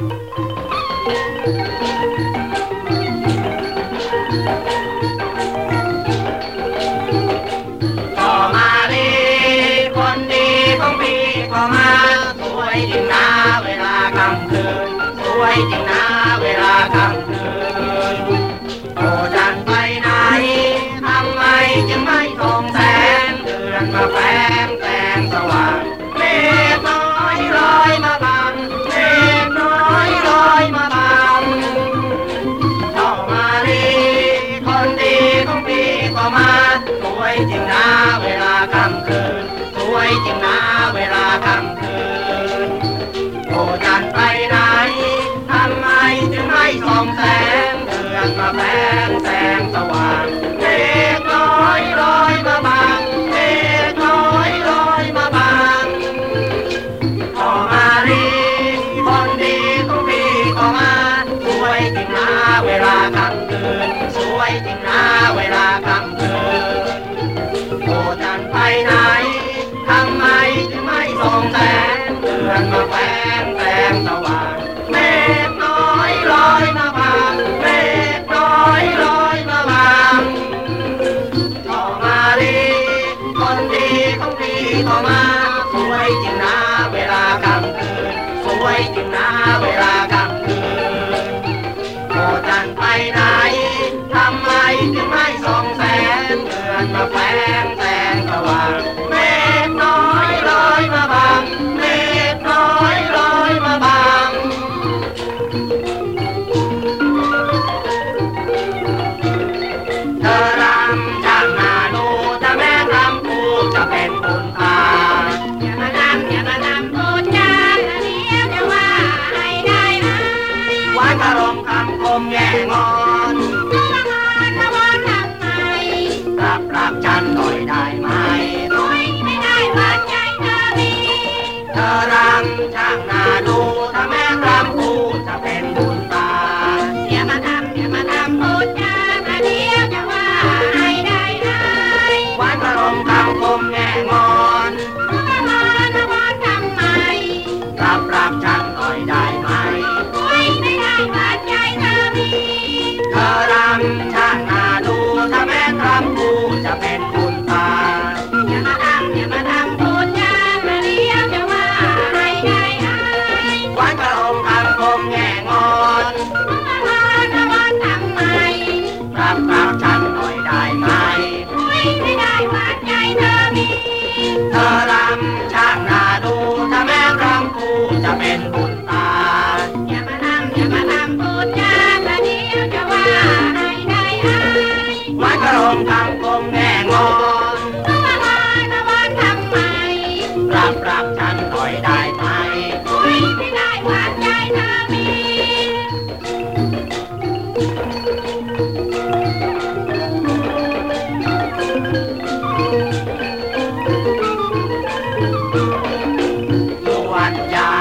วยจริงนะเวลากลางคืนสวยจริงนะเวลากลาง วยจริงนะเวลาค่ำคืนสวยจริงนะเวลาค่ำคืนโอจันไปไหนทำไมจึงไม่ส่องแสงเดือนมาแฝงแสงสว่างเด็กน้อยลอยมาบางเด็กน้อยลอยมาบางขอมารีคนดีทุกมีขอมาสวยจริงนะเวลาค่ำคืนสวยจริงนะ ลากลางคืนสวยจริงนะเวลากลางคืนโอจันไปไหนทำไมถึงไม่สองแสนเดือนมา I'm done. เป็นบุญตา อย่ามาทำอย่ามาทำพูดจาประเดี๋ยวจะว่าให้ได้อายไม้กระรองทำกลมแง่งอนตัวลอยตะวันทำไมปรับปรับฉันหน่อยได้ไหมคุยไม่ได้หวานใจเธอมีวันยา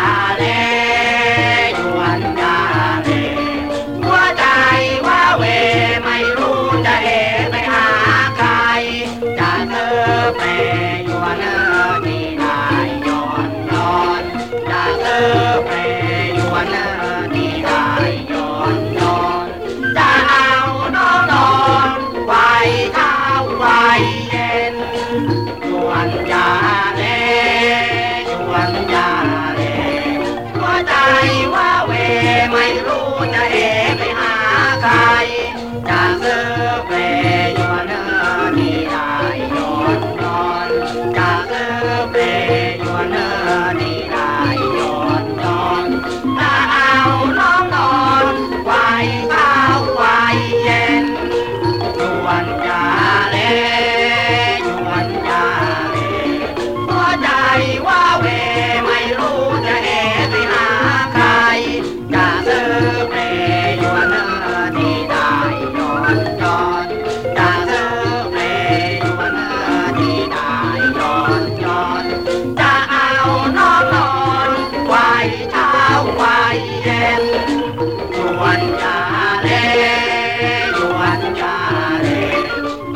ยวนกาเร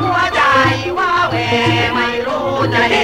หัวใจว่าเวไม่รู้จะเฮ